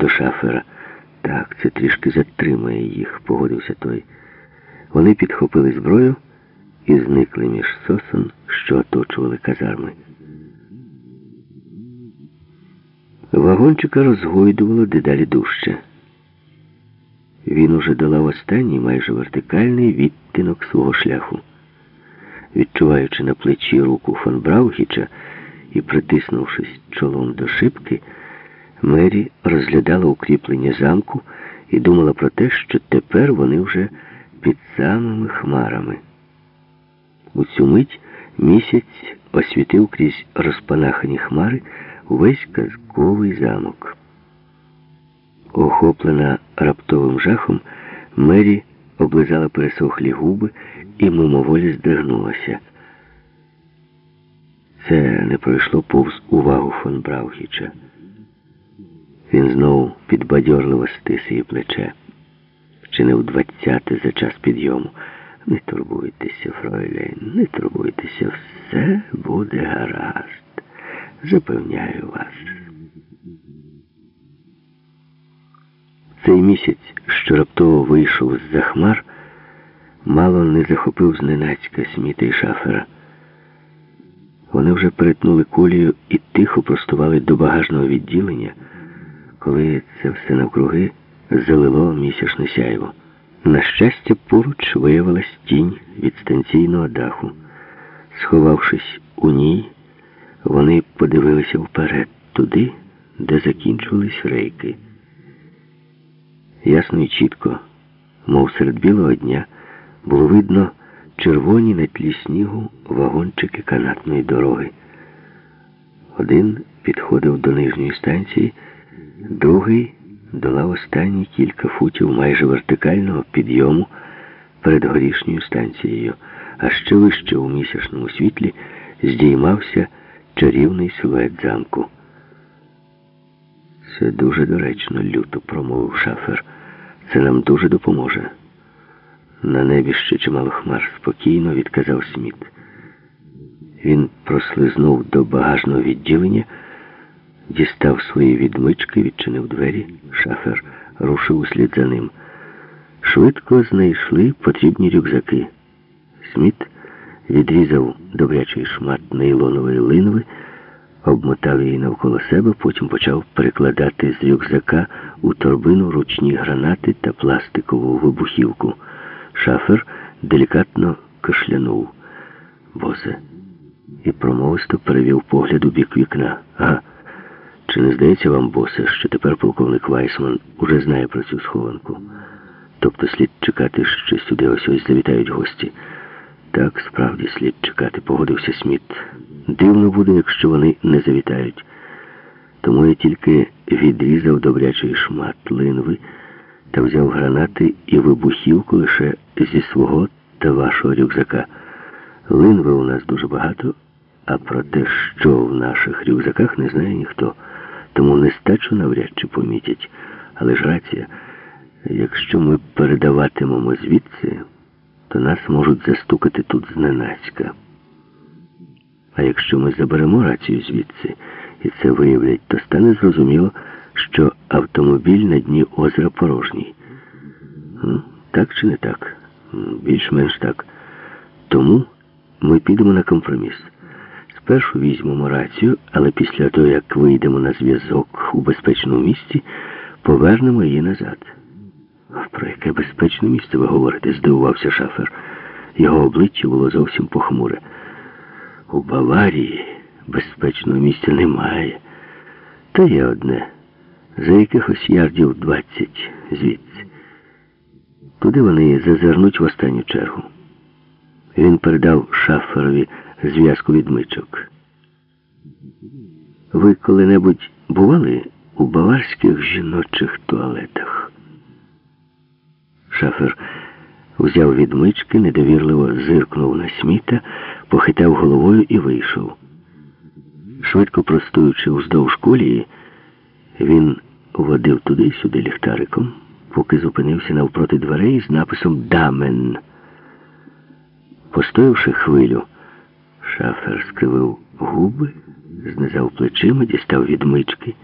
до шафера. Так, це трішки затримає їх, погодився той. Вони підхопили зброю і зникли між сосон, що оточували казарми. Вагончика розгойдувало дедалі дужче. Він уже долав останній майже вертикальний відтинок свого шляху. Відчуваючи на плечі руку фон Браухіча і притиснувшись чолом до шибки, Мері розглядала укріплення замку і думала про те, що тепер вони вже під самими хмарами. У цю мить місяць освітив крізь розпанахані хмари увесь казковий замок. Охоплена раптовим жахом, Мері облизала пересохлі губи і мимоволі здригнулася. Це не пройшло повз увагу фон Браухіча. Він знову підбадьорливо стис її плече. Чи не в двадцяте за час підйому. Не турбуйтеся, Фройлейн, не турбуйтеся, все буде гаразд. Запевняю вас. Цей місяць, що раптово вийшов з-за хмар, мало не захопив зненацька Сміта і шафера. Вони вже перетнули кулію і тихо простували до багажного відділення, коли це все навкруги залило місячне сяйво. На щастя, поруч виявилась тінь від станційного даху. Сховавшись у ній, вони подивилися вперед, туди, де закінчувались рейки. Ясно і чітко, мов серед білого дня, було видно червоні на тлі снігу вагончики канатної дороги. Один підходив до нижньої станції, другий долав останні кілька футів майже вертикального підйому перед горішньою станцією, а ще вище у місячному світлі здіймався чарівний силует замку. Це дуже доречно, люто промовив шафер. Це нам дуже допоможе. На небі ще чимало хмар, спокійно відказав Сміт. Він прослизнув до багажного відділення, дістав свої відмички, відчинив двері. Шафер рушив услід за ним. Швидко знайшли потрібні рюкзаки. Сміт відрізав добрячий шмат нейлонової линви, обмотав її навколо себе, потім почав перекладати з рюкзака у торбину ручні гранати та пластикову вибухівку. Шафер делікатно кашлянув. Босе, і промовисто перевів погляд у бік вікна. Ага. Чи не здається вам, босе, що тепер полковник Вайсман уже знає про цю схованку? Тобто слід чекати, що сюди ось ось завітають гості. Так, справді слід чекати, погодився Сміт. Дивно буде, якщо вони не завітають. Тому я тільки відрізав добрячий шмат линви та взяв гранати і вибухівку лише зі свого та вашого рюкзака. Линви у нас дуже багато, а про те, що в наших рюкзаках, не знає ніхто. Тому нестачу навряд чи помітять. Але ж рація, якщо ми передаватимемо звідси, то нас можуть застукати тут зненацька. А якщо ми заберемо рацію звідси, і це виявлять, то стане зрозуміло, що автомобіль на дні озера порожній. Так чи не так? Більш-менш так. Тому ми підемо на компроміс. Спершу візьмемо рацію, але після того, як вийдемо на зв'язок у безпечному місці, повернемо її назад. Про яке безпечне місце ви говорите? здивувався шафер. Його обличчя було зовсім похмуре. У Баварії безпечного місця немає. Та є одне. За якихось ярдів двадцять звідси. Туди вони зазирнуть в останню чергу. Він передав шаферові зв'язку відмичок. Ви коли-небудь бували у баварських жіночих туалетах? Шафер взяв відмички, недовірливо зиркнув на сміта, похитав головою і вийшов. Швидко простуючи вздовж колії, він водив туди-сюди ліхтариком, поки зупинився навпроти дверей з написом Дамен. Постоявши хвилю, шафер скривив губи, знизав плечима, дістав відмички.